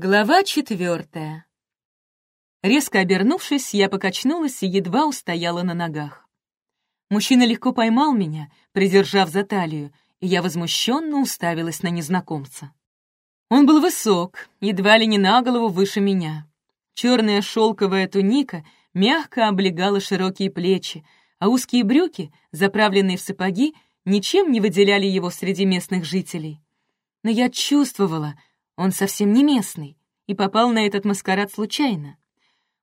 Глава четвертая. Резко обернувшись, я покачнулась и едва устояла на ногах. Мужчина легко поймал меня, придержав за талию, и я возмущенно уставилась на незнакомца. Он был высок, едва ли не на голову выше меня. Черная шелковая туника мягко облегала широкие плечи, а узкие брюки, заправленные в сапоги, ничем не выделяли его среди местных жителей. Но я чувствовала, он совсем не местный и попал на этот маскарад случайно.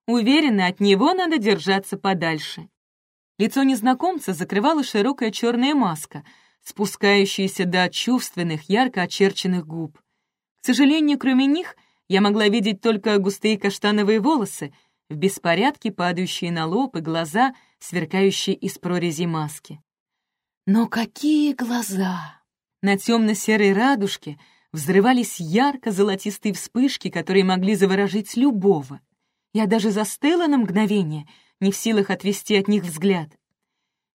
Уверена, от него надо держаться подальше. Лицо незнакомца закрывала широкая черная маска, спускающаяся до чувственных, ярко очерченных губ. К сожалению, кроме них, я могла видеть только густые каштановые волосы, в беспорядке падающие на лоб и глаза, сверкающие из прорези маски. Но какие глаза! На темно-серой радужке — взрывались ярко-золотистые вспышки, которые могли заворожить любого. Я даже застыла на мгновение, не в силах отвести от них взгляд.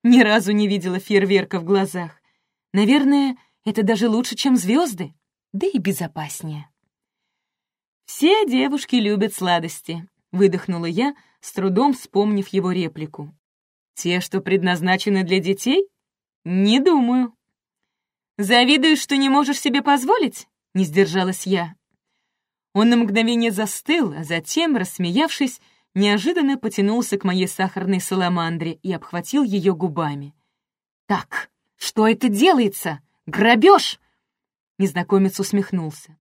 Ни разу не видела фейерверка в глазах. Наверное, это даже лучше, чем звезды, да и безопаснее. «Все девушки любят сладости», — выдохнула я, с трудом вспомнив его реплику. «Те, что предназначены для детей? Не думаю». «Завидуешь, что не можешь себе позволить?» — не сдержалась я. Он на мгновение застыл, а затем, рассмеявшись, неожиданно потянулся к моей сахарной саламандре и обхватил ее губами. «Так, что это делается? Грабеж!» Незнакомец усмехнулся.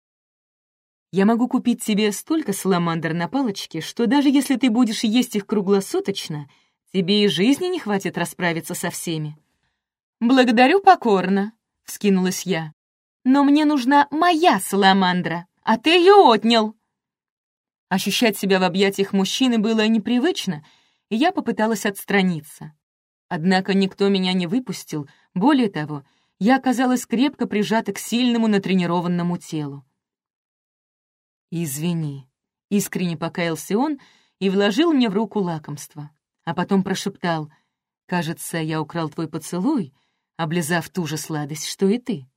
«Я могу купить тебе столько саламандр на палочке, что даже если ты будешь есть их круглосуточно, тебе и жизни не хватит расправиться со всеми». «Благодарю покорно», — вскинулась я но мне нужна моя саламандра, а ты ее отнял». Ощущать себя в объятиях мужчины было непривычно, и я попыталась отстраниться. Однако никто меня не выпустил, более того, я оказалась крепко прижата к сильному натренированному телу. «Извини», — искренне покаялся он и вложил мне в руку лакомство, а потом прошептал, «Кажется, я украл твой поцелуй, облизав ту же сладость, что и ты».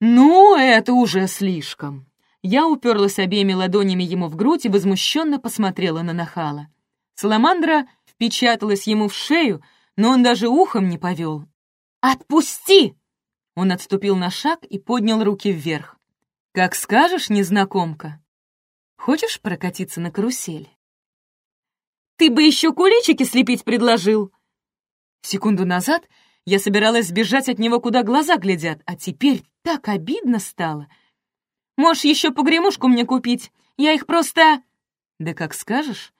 «Ну, это уже слишком!» Я уперлась обеими ладонями ему в грудь и возмущенно посмотрела на нахала. Саламандра впечаталась ему в шею, но он даже ухом не повел. «Отпусти!» Он отступил на шаг и поднял руки вверх. «Как скажешь, незнакомка. Хочешь прокатиться на карусели?» «Ты бы еще куличики слепить предложил!» Секунду назад я собиралась сбежать от него, куда глаза глядят, а теперь так обидно стало. Можешь еще погремушку мне купить, я их просто... Да как скажешь.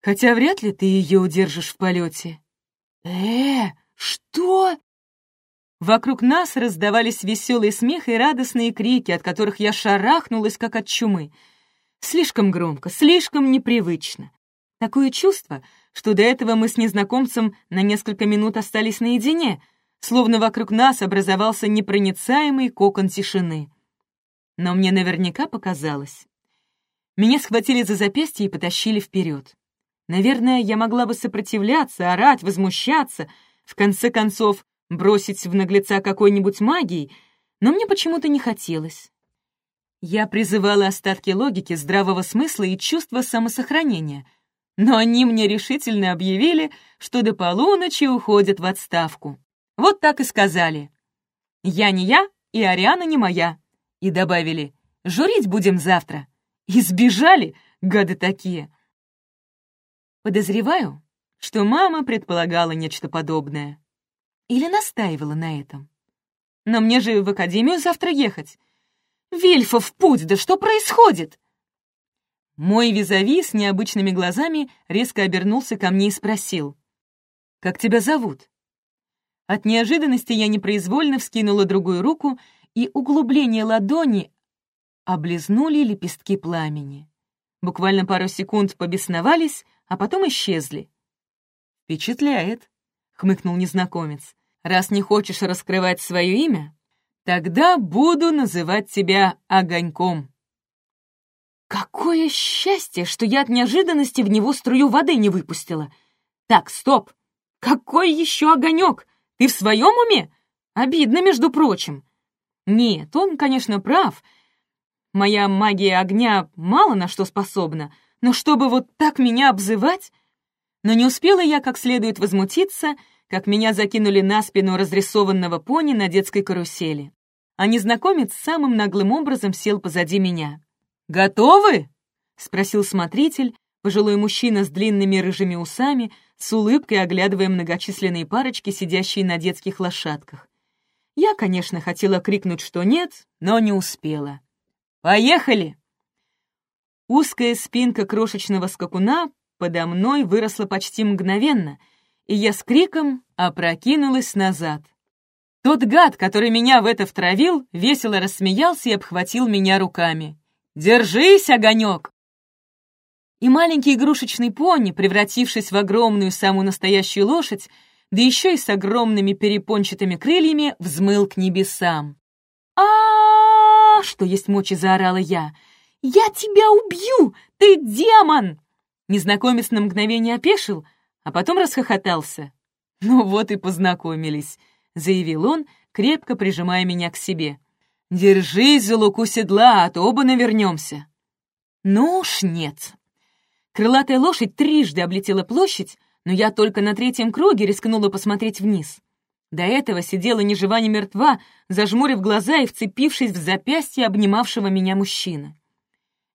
Хотя вряд ли ты ее удержишь в полете. Э, что? Вокруг нас раздавались веселый смех и радостные крики, от которых я шарахнулась, как от чумы. Слишком громко, слишком непривычно. Такое чувство, что до этого мы с незнакомцем на несколько минут остались наедине, словно вокруг нас образовался непроницаемый кокон тишины. Но мне наверняка показалось. Меня схватили за запястье и потащили вперед. Наверное, я могла бы сопротивляться, орать, возмущаться, в конце концов бросить в наглеца какой-нибудь магией, но мне почему-то не хотелось. Я призывала остатки логики, здравого смысла и чувства самосохранения — но они мне решительно объявили, что до полуночи уходят в отставку. Вот так и сказали. «Я не я, и Ариана не моя». И добавили «Журить будем завтра». И сбежали, гады такие. Подозреваю, что мама предполагала нечто подобное. Или настаивала на этом. Но мне же в академию завтра ехать. Вильфов путь, да что происходит? Мой визави с необычными глазами резко обернулся ко мне и спросил. «Как тебя зовут?» От неожиданности я непроизвольно вскинула другую руку, и углубление ладони облизнули лепестки пламени. Буквально пару секунд побесновались, а потом исчезли. «Впечатляет», — хмыкнул незнакомец. «Раз не хочешь раскрывать свое имя, тогда буду называть тебя Огоньком». Какое счастье, что я от неожиданности в него струю воды не выпустила. Так, стоп! Какой еще огонек? Ты в своем уме? Обидно, между прочим. Нет, он, конечно, прав. Моя магия огня мало на что способна, но чтобы вот так меня обзывать... Но не успела я как следует возмутиться, как меня закинули на спину разрисованного пони на детской карусели. А незнакомец самым наглым образом сел позади меня. «Готовы?» — спросил смотритель, пожилой мужчина с длинными рыжими усами, с улыбкой оглядывая многочисленные парочки, сидящие на детских лошадках. Я, конечно, хотела крикнуть, что нет, но не успела. «Поехали!» Узкая спинка крошечного скакуна подо мной выросла почти мгновенно, и я с криком опрокинулась назад. Тот гад, который меня в это втравил, весело рассмеялся и обхватил меня руками. «Держись, огонек!» И маленький игрушечный пони, превратившись в огромную самую настоящую лошадь, да еще и с огромными перепончатыми крыльями, взмыл к небесам. а, Что есть мочи, заорала я. «Я тебя убью! Ты демон!» Незнакомец на мгновение опешил, а потом расхохотался. «Ну вот и познакомились», — заявил он, крепко прижимая меня к себе. «Держись за луку седла, а то оба навернемся». «Ну уж нет». Крылатая лошадь трижды облетела площадь, но я только на третьем круге рискнула посмотреть вниз. До этого сидела ни жива, ни мертва, зажмурив глаза и вцепившись в запястье обнимавшего меня мужчины.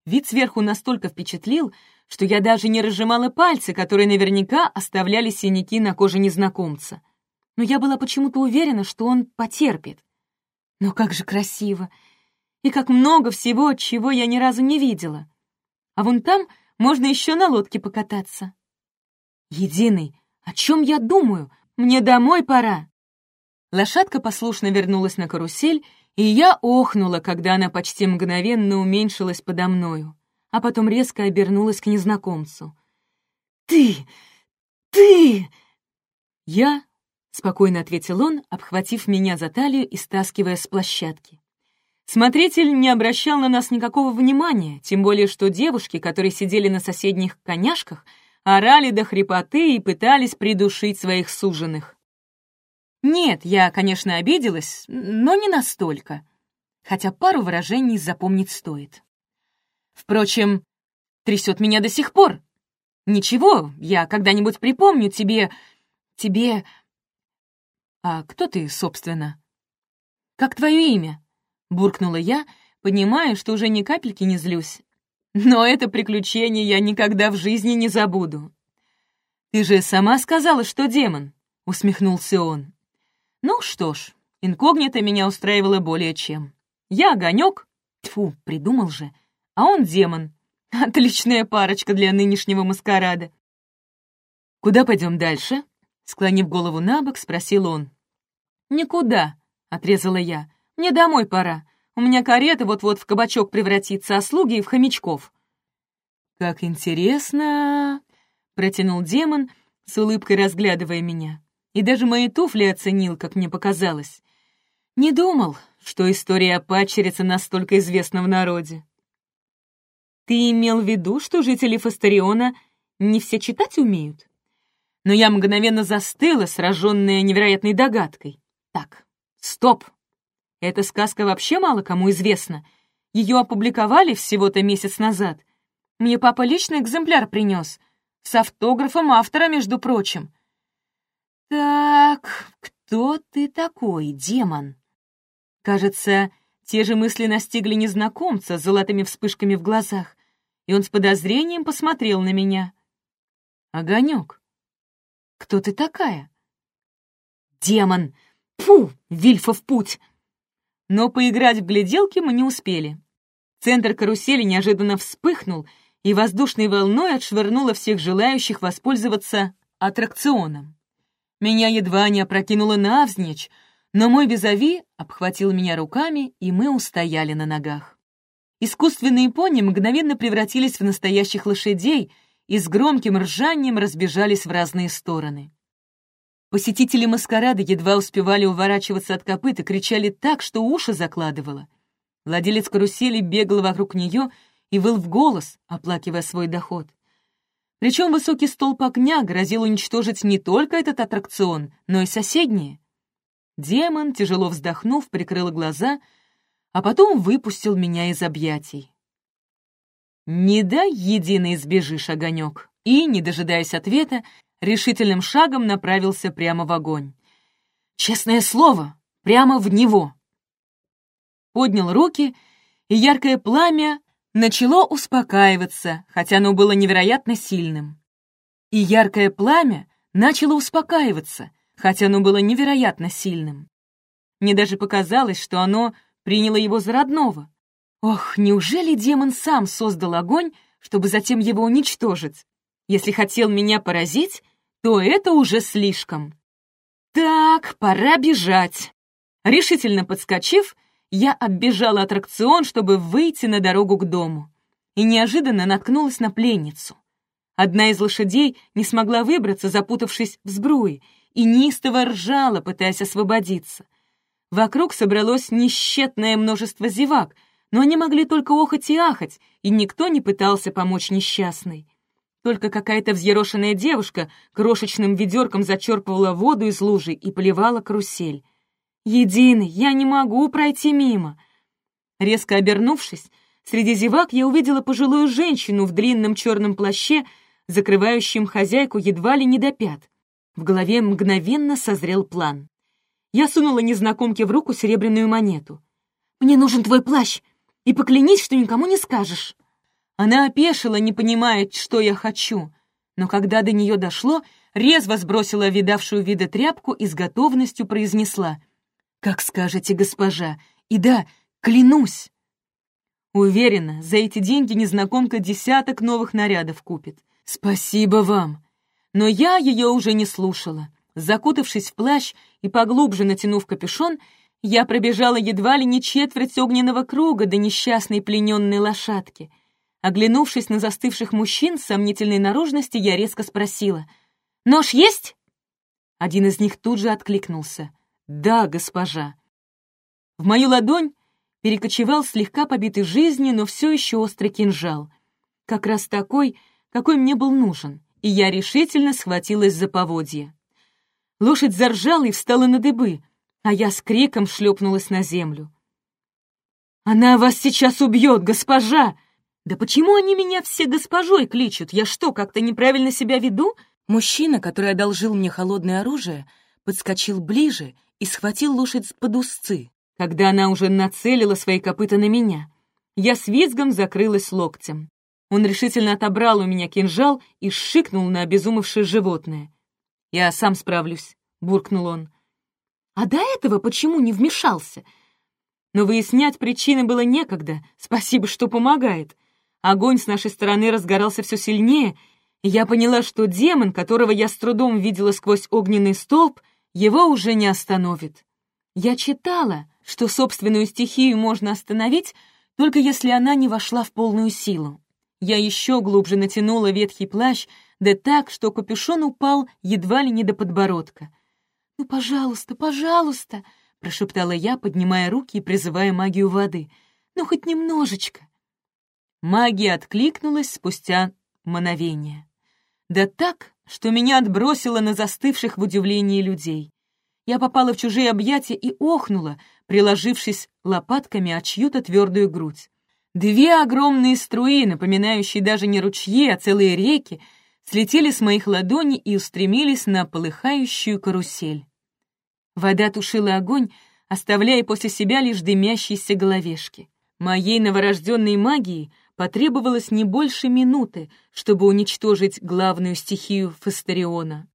Вид сверху настолько впечатлил, что я даже не разжимала пальцы, которые наверняка оставляли синяки на коже незнакомца. Но я была почему-то уверена, что он потерпит. Но как же красиво! И как много всего, чего я ни разу не видела. А вон там можно еще на лодке покататься. Единый, о чем я думаю? Мне домой пора. Лошадка послушно вернулась на карусель, и я охнула, когда она почти мгновенно уменьшилась подо мною, а потом резко обернулась к незнакомцу. «Ты! Ты!» «Я?» — спокойно ответил он, обхватив меня за талию и стаскивая с площадки. Смотритель не обращал на нас никакого внимания, тем более что девушки, которые сидели на соседних коняшках, орали до хрипоты и пытались придушить своих суженых. Нет, я, конечно, обиделась, но не настолько, хотя пару выражений запомнить стоит. Впрочем, трясет меня до сих пор. Ничего, я когда-нибудь припомню тебе... тебе... А кто ты, собственно? Как твое имя? Буркнула я, понимая, что уже ни капельки не злюсь, но это приключение я никогда в жизни не забуду. «Ты же сама сказала, что демон», — усмехнулся он. «Ну что ж, инкогнито меня устраивало более чем. Я огонек, тьфу, придумал же, а он демон. Отличная парочка для нынешнего маскарада». «Куда пойдем дальше?» — склонив голову на бок, спросил он. «Никуда», — отрезала я. «Мне домой пора. У меня карета вот-вот в кабачок превратится, а слуги — в хомячков». «Как интересно!» — протянул демон, с улыбкой разглядывая меня. И даже мои туфли оценил, как мне показалось. Не думал, что история о падчерице настолько известна в народе. «Ты имел в виду, что жители Фастариона не все читать умеют?» Но я мгновенно застыла, сраженная невероятной догадкой. «Так, стоп!» Эта сказка вообще мало кому известна. Ее опубликовали всего-то месяц назад. Мне папа личный экземпляр принес. С автографом автора, между прочим. Так, кто ты такой, демон? Кажется, те же мысли настигли незнакомца с золотыми вспышками в глазах, и он с подозрением посмотрел на меня. Огонек, кто ты такая? Демон! Фу, Вильфа в путь! Но поиграть в гляделки мы не успели. Центр карусели неожиданно вспыхнул и воздушной волной отшвырнуло всех желающих воспользоваться аттракционом. Меня едва не опрокинуло навзничь, но мой визави обхватил меня руками, и мы устояли на ногах. Искусственные пони мгновенно превратились в настоящих лошадей и с громким ржанием разбежались в разные стороны. Посетители маскарада едва успевали уворачиваться от копыт и кричали так, что уши закладывало. Владелец карусели бегал вокруг нее и выл в голос, оплакивая свой доход. Причем высокий столб огня грозил уничтожить не только этот аттракцион, но и соседние. Демон, тяжело вздохнув, прикрыл глаза, а потом выпустил меня из объятий. «Не дай единый сбежишь, огонек!» И, не дожидаясь ответа, решительным шагом направился прямо в огонь. «Честное слово, прямо в него!» Поднял руки, и яркое пламя начало успокаиваться, хотя оно было невероятно сильным. И яркое пламя начало успокаиваться, хотя оно было невероятно сильным. Мне даже показалось, что оно приняло его за родного. Ох, неужели демон сам создал огонь, чтобы затем его уничтожить? Если хотел меня поразить, то это уже слишком. Так, пора бежать. Решительно подскочив, я оббежала аттракцион, чтобы выйти на дорогу к дому. И неожиданно наткнулась на пленницу. Одна из лошадей не смогла выбраться, запутавшись в сбруе, и неистово ржала, пытаясь освободиться. Вокруг собралось несчетное множество зевак, но они могли только охать и ахать, и никто не пытался помочь несчастной. Только какая-то взъерошенная девушка крошечным ведерком зачерпывала воду из лужи и поливала карусель. Единый, я не могу пройти мимо. Резко обернувшись, среди зевак я увидела пожилую женщину в длинном черном плаще, закрывающем хозяйку едва ли не до пят. В голове мгновенно созрел план. Я сунула незнакомке в руку серебряную монету. «Мне нужен твой плащ, и поклянись, что никому не скажешь». Она опешила, не понимая, что я хочу, но когда до нее дошло, резво сбросила видавшую вида тряпку и с готовностью произнесла — «Как скажете, госпожа. И да, клянусь!» Уверена, за эти деньги незнакомка десяток новых нарядов купит. «Спасибо вам!» Но я ее уже не слушала. Закутавшись в плащ и поглубже натянув капюшон, я пробежала едва ли не четверть огненного круга до несчастной плененной лошадки. Оглянувшись на застывших мужчин сомнительной наружности, я резко спросила. «Нож есть?» Один из них тут же откликнулся. «Да, госпожа». В мою ладонь перекочевал слегка побитый жизнью, но все еще острый кинжал. Как раз такой, какой мне был нужен, и я решительно схватилась за поводья. Лошадь заржала и встала на дыбы, а я с криком шлепнулась на землю. «Она вас сейчас убьет, госпожа!» «Да почему они меня все госпожой кличут? Я что, как-то неправильно себя веду?» Мужчина, который одолжил мне холодное оружие, подскочил ближе и схватил лошадь под узцы, когда она уже нацелила свои копыта на меня. Я с визгом закрылась локтем. Он решительно отобрал у меня кинжал и шикнул на обезумевшее животное. «Я сам справлюсь», — буркнул он. «А до этого почему не вмешался?» Но выяснять причины было некогда, спасибо, что помогает. Огонь с нашей стороны разгорался все сильнее, и я поняла, что демон, которого я с трудом видела сквозь огненный столб, его уже не остановит. Я читала, что собственную стихию можно остановить, только если она не вошла в полную силу. Я еще глубже натянула ветхий плащ, да так, что капюшон упал едва ли не до подбородка. «Ну, пожалуйста, пожалуйста!» — прошептала я, поднимая руки и призывая магию воды. «Ну, хоть немножечко!» Магия откликнулась спустя мгновение. Да так, что меня отбросило на застывших в удивлении людей. Я попала в чужие объятия и охнула, приложившись лопатками о чью-то твердую грудь. Две огромные струи, напоминающие даже не ручьи, а целые реки, слетели с моих ладоней и устремились на полыхающую карусель. Вода тушила огонь, оставляя после себя лишь дымящиеся головешки. Моей новорожденной магии потребовалось не больше минуты, чтобы уничтожить главную стихию Фастериона.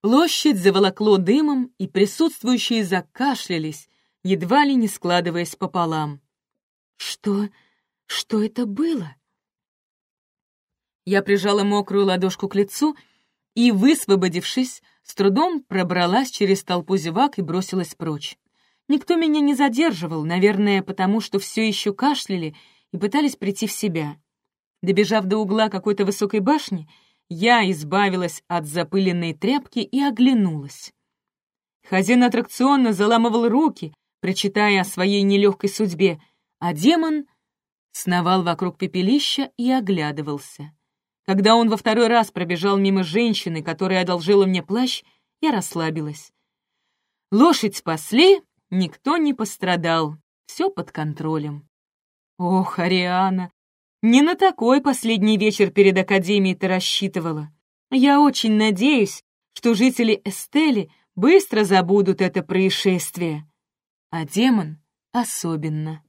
Площадь заволокло дымом, и присутствующие закашлялись, едва ли не складываясь пополам. «Что? Что это было?» Я прижала мокрую ладошку к лицу и, высвободившись, с трудом пробралась через толпу зевак и бросилась прочь. Никто меня не задерживал, наверное, потому что все еще кашляли и пытались прийти в себя. Добежав до угла какой-то высокой башни, я избавилась от запыленной тряпки и оглянулась. Хозяин аттракциона заламывал руки, причитая о своей нелегкой судьбе, а демон сновал вокруг пепелища и оглядывался. Когда он во второй раз пробежал мимо женщины, которая одолжила мне плащ, я расслабилась. Лошадь спасли, никто не пострадал. все под контролем. Ох, Ариана, не на такой последний вечер перед Академией ты рассчитывала. Я очень надеюсь, что жители Эстели быстро забудут это происшествие. А демон особенно.